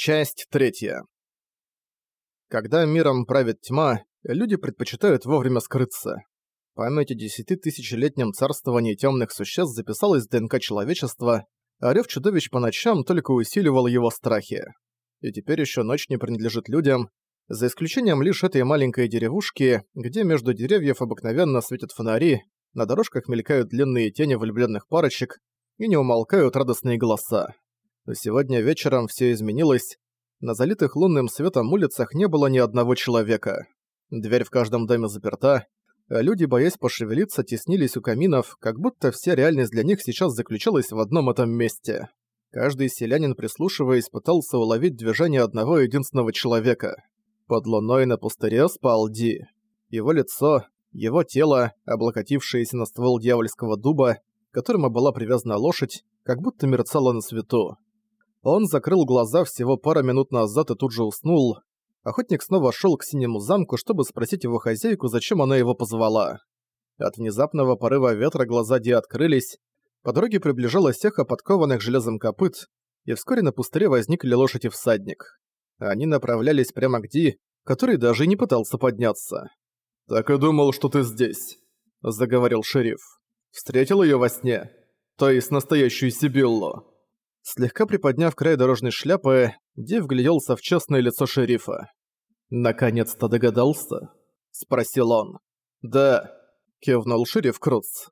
Часть третья. Когда миром правит тьма, люди предпочитают вовремя скрыться. Память о десятитысячелетнем царствовании темных существ записалась в ДНК человечества, а рев чудовищ по ночам только усиливал его страхи. И теперь еще ночь не принадлежит людям, за исключением лишь этой маленькой деревушки, где между деревьев обыкновенно светят фонари, на дорожках мелькают длинные тени влюбленных парочек и не умолкают радостные голоса. Но сегодня вечером все изменилось. На залитых лунным светом улицах не было ни одного человека. Дверь в каждом доме заперта, люди, боясь пошевелиться, теснились у каминов, как будто вся реальность для них сейчас заключалась в одном этом месте. Каждый селянин, прислушиваясь, пытался уловить движение одного единственного человека. Под луной на пустыре спал Ди. Его лицо, его тело, облокотившееся на ствол дьявольского дуба, к которому была привязана лошадь, как будто мерцало на свету. Он закрыл глаза всего пару минут назад и тут же уснул. Охотник снова шел к синему замку, чтобы спросить его хозяйку, зачем она его позвала. От внезапного порыва ветра глаза Ди открылись, по дороге приближалось эхо подкованных железом копыт, и вскоре на пустыре возникли лошадь и всадник. Они направлялись прямо к Ди, который даже не пытался подняться. «Так и думал, что ты здесь», — заговорил шериф. «Встретил ее во сне? То есть настоящую Сибиллу?» Слегка приподняв край дорожной шляпы, Ди вгляделся в честное лицо шерифа. «Наконец-то догадался?» – спросил он. «Да», – кивнул шериф Круц.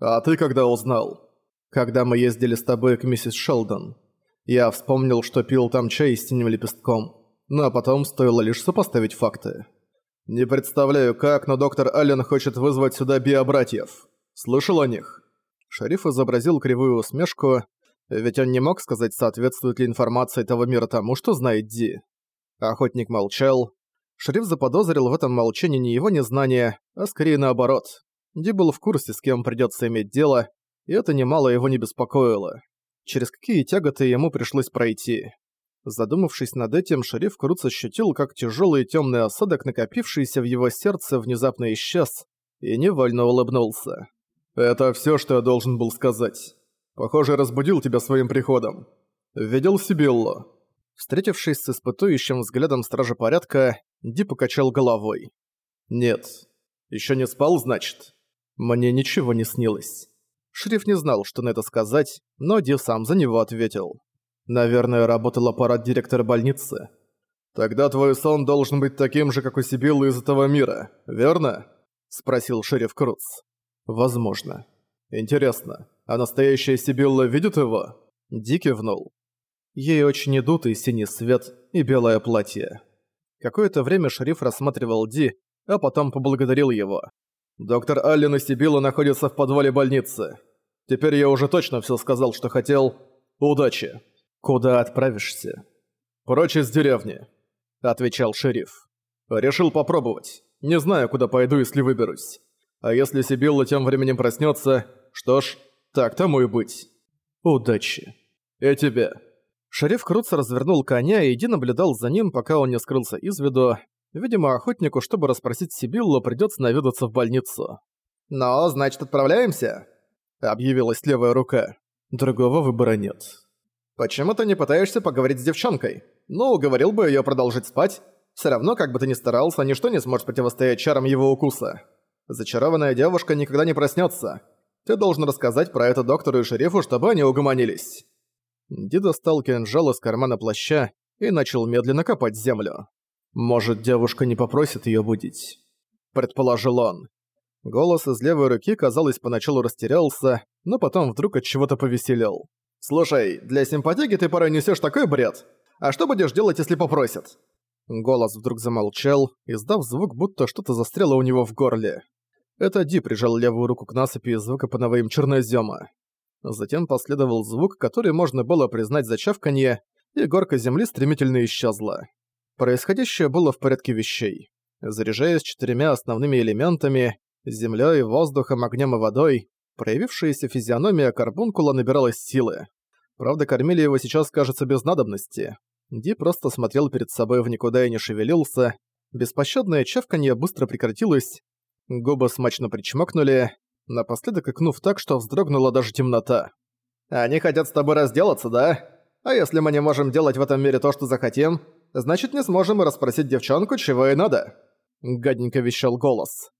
«А ты когда узнал?» «Когда мы ездили с тобой к миссис Шелдон. Я вспомнил, что пил там чай с синим лепестком, ну а потом стоило лишь сопоставить факты. Не представляю как, но доктор Аллен хочет вызвать сюда биобратьев. Слышал о них?» Шериф изобразил кривую усмешку, ведь он не мог сказать, соответствует ли информация этого мира тому, что знает Ди. Охотник молчал. Шериф заподозрил в этом молчании не его незнание, а скорее наоборот. Ди был в курсе, с кем придется иметь дело, и это немало его не беспокоило. Через какие тяготы ему пришлось пройти. Задумавшись над этим, шериф Круц ощутил, как тяжелый темный осадок, накопившийся в его сердце, внезапно исчез, и невольно улыбнулся. «Это все, что я должен был сказать». Похоже, разбудил тебя своим приходом. Видел Сибиллу?» Встретившись с испытующим взглядом стража порядка, Ди покачал головой. «Нет. Еще не спал, значит?» «Мне ничего не снилось». Шриф не знал, что на это сказать, но Ди сам за него ответил. «Наверное, работал аппарат директора больницы». «Тогда твой сон должен быть таким же, как у Сибиллы из этого мира, верно?» – спросил шериф Круц. «Возможно». «Интересно, а настоящая Сибилла видит его?» Ди кивнул. Ей очень идут и синий свет, и белое платье. Какое-то время шериф рассматривал Ди, а потом поблагодарил его. «Доктор Аллен и Сибилла находятся в подвале больницы. Теперь я уже точно все сказал, что хотел. Удачи!» «Куда отправишься?» «Прочь из деревни», — отвечал шериф. «Решил попробовать. Не знаю, куда пойду, если выберусь. А если Сибилла тем временем проснется, что ж, так тому и быть. Удачи. И тебе. Шериф Круц развернул коня, и Ди наблюдал за ним, пока он не скрылся из виду. Видимо, охотнику, чтобы расспросить Сибиллу, придется наведаться в больницу. «Но, значит, отправляемся?» — объявилась левая рука. Другого выбора нет. «Почему ты не пытаешься поговорить с девчонкой? Ну, уговорил бы ее продолжить спать. Все равно, как бы ты ни старался, ничто не сможет противостоять чарам его укуса. Зачарованная девушка никогда не проснется. Ты должен рассказать про это доктору и шерифу, чтобы они угомонились». Ди достал кинжал из кармана плаща и начал медленно копать землю. «Может, девушка не попросит её будить?» Предположил он. Голос из левой руки, казалось, поначалу растерялся, но потом вдруг от чего-то повеселел. «Слушай, для симпатики ты порой несёшь такой бред. А что будешь делать, если попросят?» Голос вдруг замолчал, издав звук, будто что-то застряло у него в горле. Это Ди прижал левую руку к насыпи из выкопанного им чернозема. Затем последовал звук, который можно было признать за чавканье, и горка земли стремительно исчезла. Происходящее было в порядке вещей. Заряжаясь четырьмя основными элементами — землей, воздухом, огнем и водой — проявившаяся физиономия карбункула набиралась силы. Правда, кормили его сейчас, кажется, без надобности. Ди просто смотрел перед собой в никуда и не шевелился. Беспощадное чавканье быстро прекратилось, Губы смачно причмокнули, напоследок икнув так, что вздрогнула даже темнота. «Они хотят с тобой разделаться, да? А если мы не можем делать в этом мире то, что захотим, значит не сможем и расспросить девчонку, чего ей надо. Гаденько вещал голос.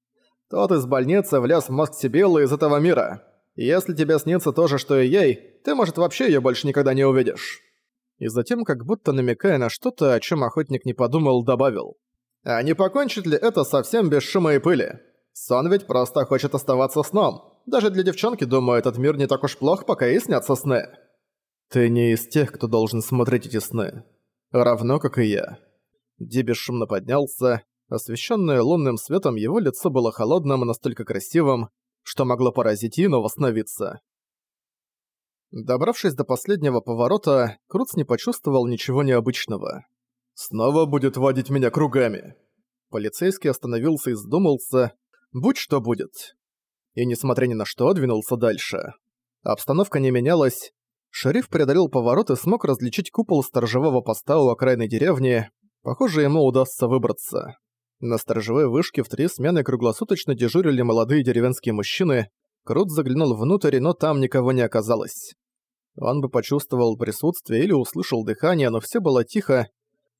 Тот из больницы влез в мозг Сибиллы из этого мира. Если тебе снится то же, что и ей, ты, может, вообще её больше никогда не увидишь. И затем, как будто намекая на что-то, о чём охотник не подумал, добавил. А не покончит ли это совсем без шума и пыли? Сон ведь просто хочет оставаться сном. Даже для девчонки, думаю, этот мир не так уж плох, пока ей снятся сны. Ты не из тех, кто должен смотреть эти сны. Равно, как и я. Ди бесшумно поднялся. Освещенное лунным светом его лицо было холодным и настолько красивым, что могло поразить и восстановиться. Добравшись до последнего поворота, Круц не почувствовал ничего необычного. «Снова будет водить меня кругами!» Полицейский остановился и задумался, будь что будет. И, несмотря ни на что, двинулся дальше. Обстановка не менялась. Шериф преодолел поворот и смог различить купол сторожевого поста у окраины деревни. Похоже, ему удастся выбраться. На сторожевой вышке в три смены круглосуточно дежурили молодые деревенские мужчины. Крут заглянул внутрь, но там никого не оказалось. Он бы почувствовал присутствие или услышал дыхание, но все было тихо.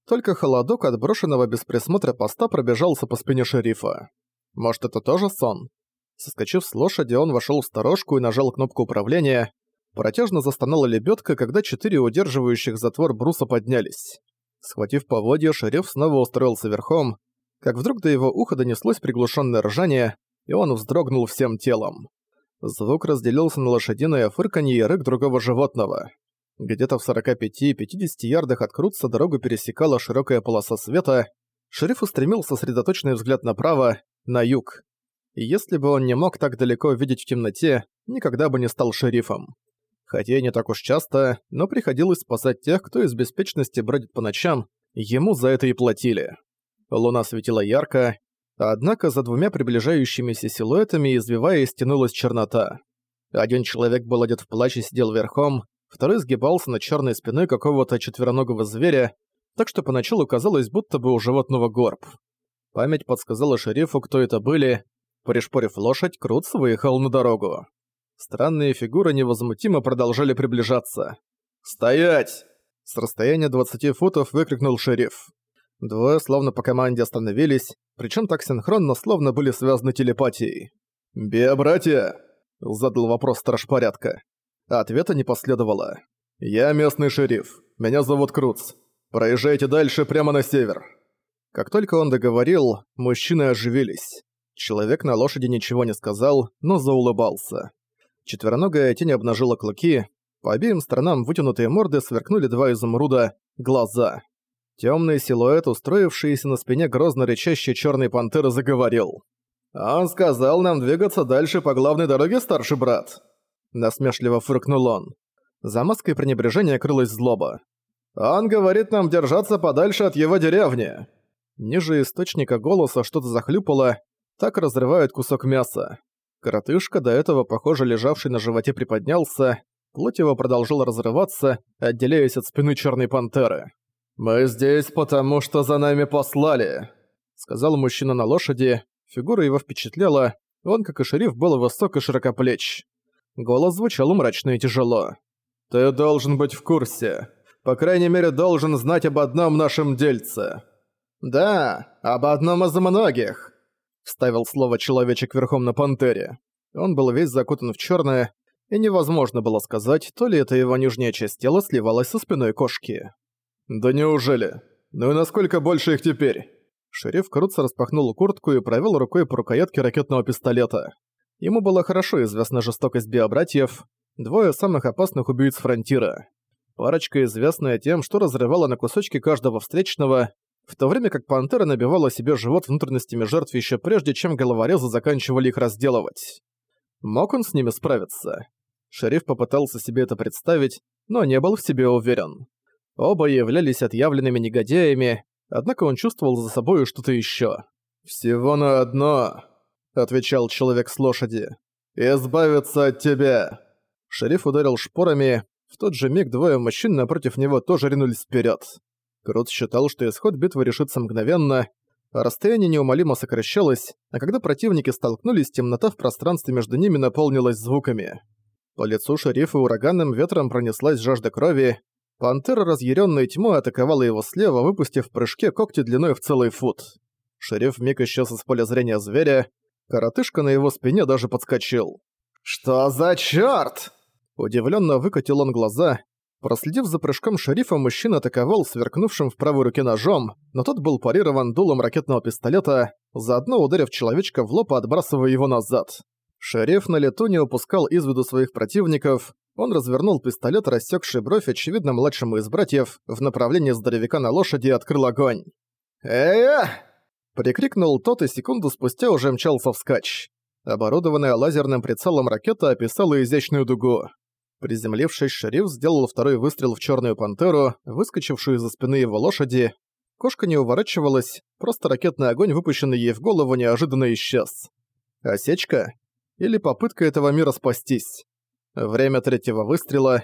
Только холодок от брошенного без присмотра поста пробежался по спине шерифа. Может, это тоже сон? Соскочив с лошади, он вошел в сторожку и нажал кнопку управления. Протяжно застонала лебедка, когда четыре удерживающих затвор бруса поднялись. Схватив поводья, шериф снова устроился верхом, как вдруг до его уха донеслось приглушенное ржание, и он вздрогнул всем телом. Звук разделился на лошадиное фырканье и рык другого животного. Где-то в 45-50 ярдах от Крутса дорогу пересекала широкая полоса света. Шериф устремил сосредоточенный взгляд направо, на юг. И если бы он не мог так далеко видеть в темноте, никогда бы не стал шерифом. Хотя и не так уж часто, но приходилось спасать тех, кто из беспечности бродит по ночам, ему за это и платили. Луна светила ярко, однако за двумя приближающимися силуэтами, извиваясь, тянулась чернота. Один человек был одет в плащ и сидел верхом, второй сгибался над черной спиной какого-то четвероногого зверя, так что поначалу казалось, будто бы у животного горб. Память подсказала шерифу, кто это были. Пришпорив лошадь, Круц выехал на дорогу. Странные фигуры невозмутимо продолжали приближаться. «Стоять!» С расстояния 20 футов выкрикнул шериф. Двое словно по команде остановились, причем так синхронно, словно были связаны телепатией. «Биобратья!» – задал вопрос страж порядка. Ответа не последовало. «Я местный шериф. Меня зовут Круц. Проезжайте дальше прямо на север». Как только он договорил, мужчины оживились. Человек на лошади ничего не сказал, но заулыбался. Четвероногая тень обнажила клыки, по обеим сторонам вытянутые морды сверкнули два изумруда – глаза. Темный силуэт, устроившийся на спине грозно рычащей черной пантеры, заговорил. «Он сказал нам двигаться дальше по главной дороге, старший брат!» Насмешливо фыркнул он. За маской пренебрежения крылась злоба. «Он говорит нам держаться подальше от его деревни!» Ниже источника голоса что-то захлюпало, так разрывает кусок мяса. Коротышка, до этого, похоже, лежавший на животе, приподнялся, плоть его продолжала разрываться, отделяясь от спины черной пантеры. «Мы здесь потому, что за нами послали», — сказал мужчина на лошади. Фигура его впечатляла, он, как и шериф, был высок и широкоплеч. Голос звучал мрачно и тяжело. «Ты должен быть в курсе. По крайней мере, должен знать об одном нашем дельце». «Да, об одном из многих», — вставил слово человечек верхом на пантере. Он был весь закутан в черное, и невозможно было сказать, то ли это его нижняя часть тела сливалась со спиной кошки. «Да неужели? Ну и насколько больше их теперь?» Шериф Круц распахнул куртку и провел рукой по рукоятке ракетного пистолета. Ему была хорошо известна жестокость биобратьев, двое самых опасных убийц Фронтира. Парочка, известная тем, что разрывала на кусочки каждого встречного, в то время как пантера набивала себе живот внутренностями жертв еще прежде, чем головорезы заканчивали их разделывать. Мог он с ними справиться? Шериф попытался себе это представить, но не был в себе уверен. Оба являлись отъявленными негодяями, однако он чувствовал за собой что-то еще. «Всего на одно», — отвечал человек с лошади. «Избавиться от тебя!» Шериф ударил шпорами, в тот же миг двое мужчин напротив него тоже ринулись вперед. Крут считал, что исход битвы решится мгновенно, а расстояние неумолимо сокращалось, а когда противники столкнулись, темнота в пространстве между ними наполнилась звуками. По лицу шерифа ураганным ветром пронеслась жажда крови, Пантера разъяренной тьмой атаковала его слева, выпустив в прыжке когти длиной в целый фут. Шериф вмиг исчез из поля зрения зверя, коротышка на его спине даже подскочил. «Что за чёрт?» Удивленно выкатил он глаза. Проследив за прыжком шерифа, мужчина атаковал сверкнувшим в правой руке ножом, но тот был парирован дулом ракетного пистолета, заодно ударив человечка в лоб и отбрасывая его назад. Шериф на лету не упускал из виду своих противников, он развернул пистолет, рассекший бровь, очевидно, младшему из братьев, в направлении здоровяка на лошади и открыл огонь. «Э-э!» Прикрикнул тот и секунду спустя уже мчался вскачь. Оборудованная лазерным прицелом ракета описала изящную дугу. Приземлившись, шериф сделал второй выстрел в черную пантеру, выскочившую из-за спины его лошади. Кошка не уворачивалась, просто ракетный огонь, выпущенный ей в голову, неожиданно исчез. Осечка? Или попытка этого мира спастись? Время третьего выстрела.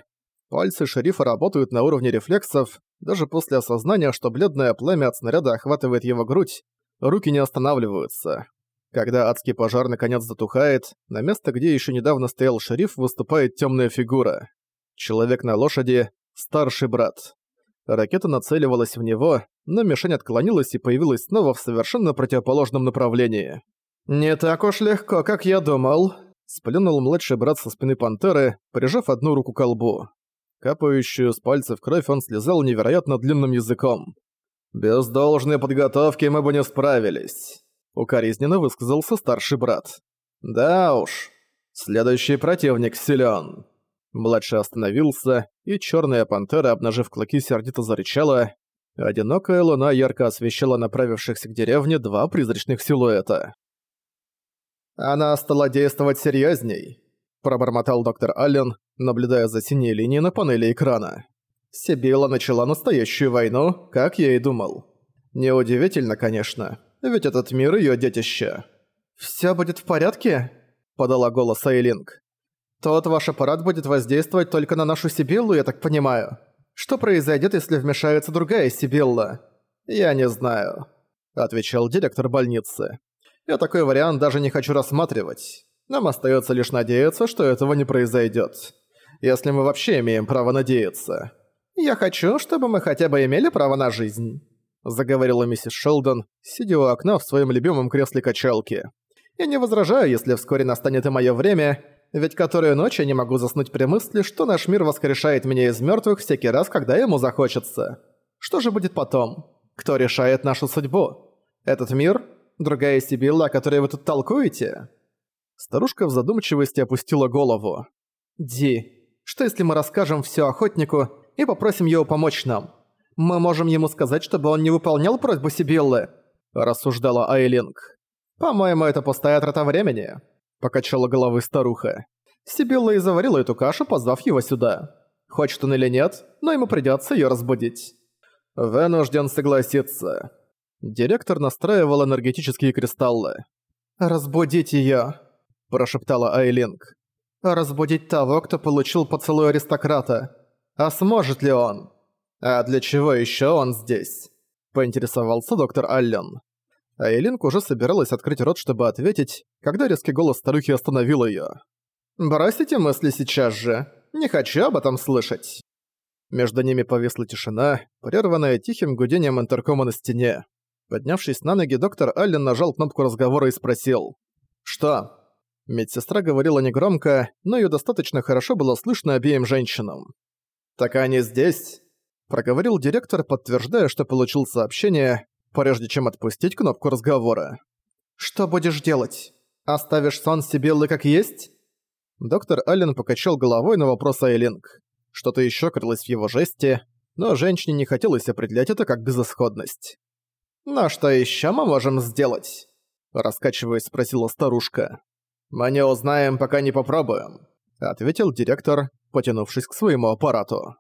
Пальцы шерифа работают на уровне рефлексов, даже после осознания, что бледное пламя от снаряда охватывает его грудь, руки не останавливаются. Когда адский пожар наконец затухает, на место, где еще недавно стоял шериф, выступает темная фигура. Человек на лошади — старший брат. Ракета нацеливалась в него, но мишень отклонилась и появилась снова в совершенно противоположном направлении. «Не так уж легко, как я думал», — сплюнул младший брат со спины пантеры, прижав одну руку к лбу. Капающую с пальцев кровь он слезал невероятно длинным языком. «Без должной подготовки мы бы не справились». Укоризненно высказался старший брат. «Да уж, следующий противник силен. Младший остановился, и черная пантера, обнажив клыки, сердито зарычала. Одинокая луна ярко освещала направившихся к деревне два призрачных силуэта. «Она стала действовать серьезней», – пробормотал доктор Аллен, наблюдая за синей линией на панели экрана. «Сибила начала настоящую войну, как я и думал. Неудивительно, конечно ведь этот мир её детище. «Всё будет в порядке?» – подала голос Айлинг. «Тот ваш аппарат будет воздействовать только на нашу Сибиллу, я так понимаю. Что произойдет, если вмешается другая Сибилла?» «Я не знаю», – отвечал директор больницы. «Я такой вариант даже не хочу рассматривать. Нам остаётся лишь надеяться, что этого не произойдёт. Если мы вообще имеем право надеяться. Я хочу, чтобы мы хотя бы имели право на жизнь». — заговорила миссис Шелдон, сидя у окна в своем любимом кресле качалки. «Я не возражаю, если вскоре настанет и мое время, ведь которую ночь я не могу заснуть при мысли, что наш мир воскрешает меня из мертвых всякий раз, когда ему захочется. Что же будет потом? Кто решает нашу судьбу? Этот мир? Другая Сибилла, о которой вы тут толкуете?» Старушка в задумчивости опустила голову. «Ди, что если мы расскажем все охотнику и попросим его помочь нам?» Мы можем ему сказать, чтобы он не выполнял просьбу Сибиллы», – рассуждала Айлинг. «По-моему, это пустая трата времени», – покачала головой старуха. Сибилла и заварила эту кашу, позвав его сюда. Хочет он или нет, но ему придётся её разбудить. Вынужден согласиться. Директор настраивал энергетические кристаллы. «Разбудить её», – прошептала Айлинг. «Разбудить того, кто получил поцелуй аристократа. А сможет ли он?» «А для чего еще он здесь?» – поинтересовался доктор Аллен. А Элинк уже собиралась открыть рот, чтобы ответить, когда резкий голос старухи остановил ее. «Бросите мысли сейчас же. Не хочу об этом слышать». Между ними повисла тишина, прерванная тихим гудением интеркома на стене. Поднявшись на ноги, доктор Аллен нажал кнопку разговора и спросил. «Что?» Медсестра говорила негромко, но её достаточно хорошо было слышно обеим женщинам. «Так они здесь?» Проговорил директор, подтверждая, что получил сообщение, прежде чем отпустить кнопку разговора. «Что будешь делать? Оставишь сон Сибиллы как есть?» Доктор Аллен покачал головой на вопрос Айлинг. Что-то еще крылось в его жесте, но женщине не хотелось определять это как безысходность. «Но что еще мы можем сделать?» Раскачиваясь, спросила старушка. «Мы не узнаем, пока не попробуем», ответил директор, потянувшись к своему аппарату.